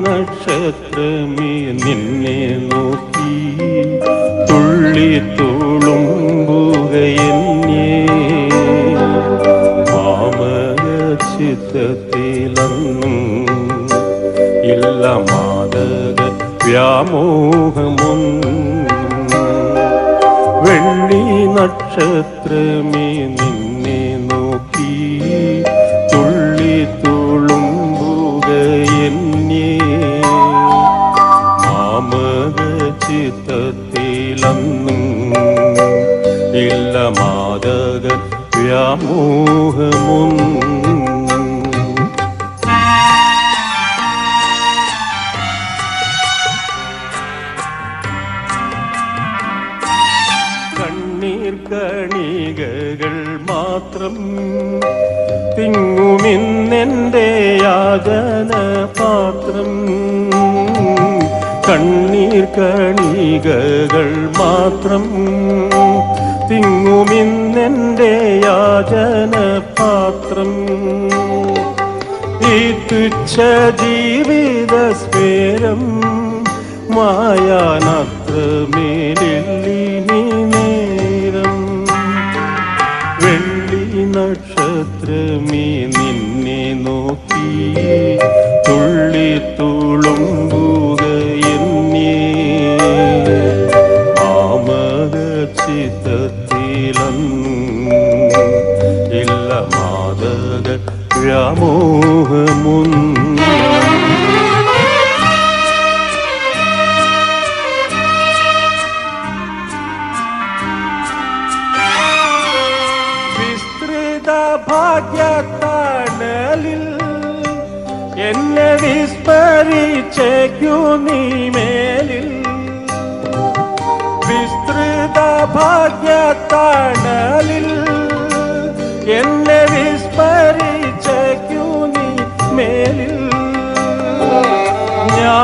നക്ഷത്രമേ നിന്നെ നോക്കി തുള്ളി തുളുമ്പുകയെന്നേ മാമക ചിത്തത്തിലൊന്നും ഇല്ല മാതക വ്യാമോഹമൊന്നും വെള്ളി നക്ഷത്രമേ നിന്നെ നോക്കി തുള്ളി തുളുമ്പുകയെന്നേ ഇല്ല മാതക വ്യാമോഹമൊന്നും കണ്ണീർ കണികകൾ മാത്രം തിങ്ങുമിന്നെന്റെ യാതന പാത്രം കണ്ണീർ കണികകൾ മാത്രം തിങ്ങുമിന്നെന്റെ യാചന പാത്രം ഈ തുച്ഛ ജീവിത സ്ഫേരം മായാനത്രമേലിനി നേരം വെള്ളി നക്ഷത്രമേ നിന്നെ നോക്കി തുള്ളി തുളുമ്പുകയെന്നേ വ്യാമോഹമൊന്നും വിസ്തൃത ഭാഗ്യത്താണലിൽ എന്നെ വിസ്മരിച്ചേക്കു നീ മേലിൽ. വിസ്തൃത ഭാഗ്യത്തണലിൽ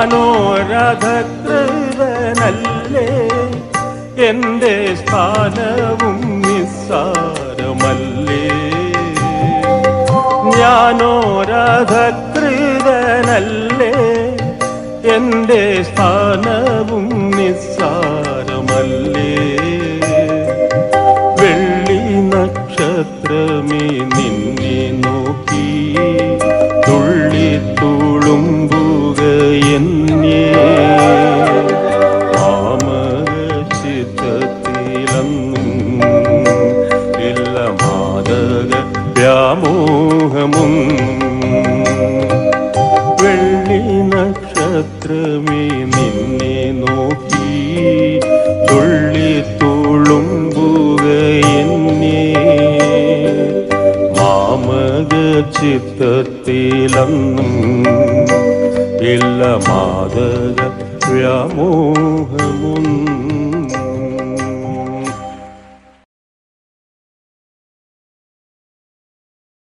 ഞാനോ രഥകൃതനല്ലേ എന്റെ സ്ഥാനവും നിസ്സാരമല്ലേ? ഞാനോരഥകൃതനല്ലേ എന്റെ സ്ഥാനവും നിസ്സാരമല്ലേ ആമരചിത്തത്തിലൊന്നും ഇല്ല മാതക വ്യാമോഹമും വെള്ളി നക്ഷത്രമേ നിന്നെ നോക്കി തുള്ളി തുളുമ്പുകയെന്നേ മാമക ചിത്തത്തിലൊന്നും ഇല്ല മാതക വ്യാമോഹമൊന്നും